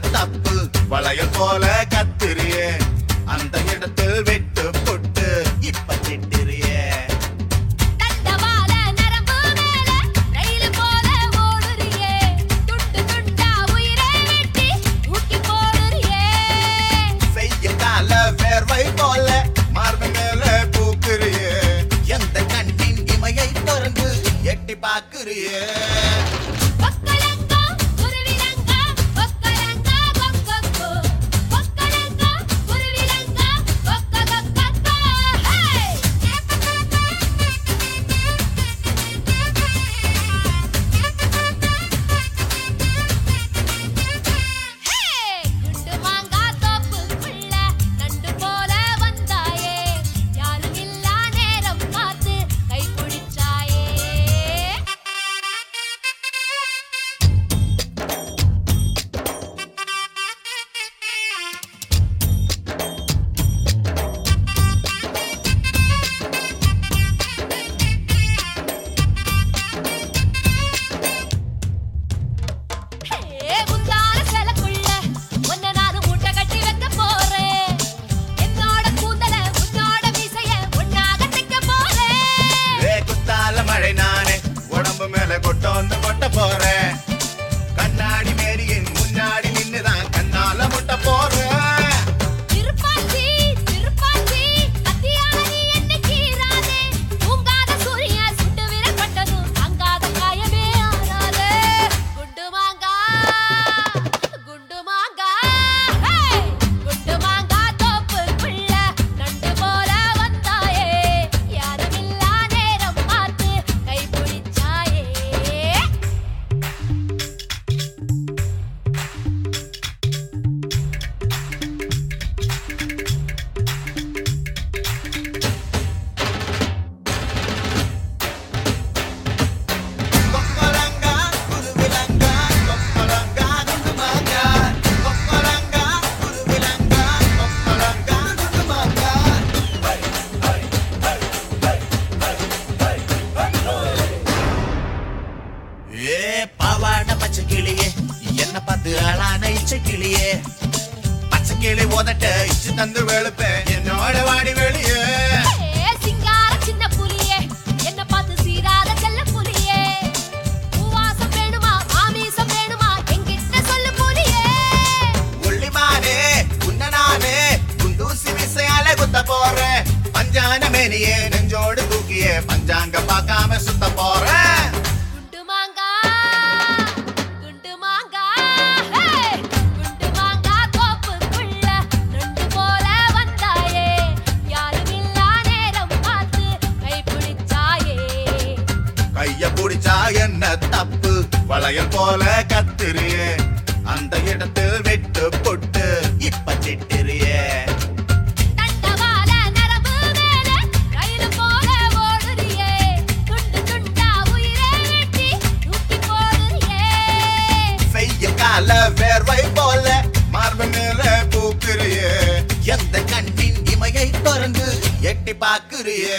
தப்பு. வளையல் போல போட்டான் அந்த உதட்ட இச்சு தந்து வெளுப்பேன் என்னோட வாடி வெளியே. போறேன். பஞ்சான மேனியே நெஞ்சோடு தூக்கியே பஞ்சாங்க பார்க்காம சுத்த போறேன். தப்பு. வளையல் போல கத்திரியே அந்த இடத்தில் விட்டு பொட்டு இப்ப செய்ய கால வேர்வை போல மார்பு மேல பூக்கிறியே எந்த கண்ணின் இமையை திறந்து எட்டி பாக்குறியே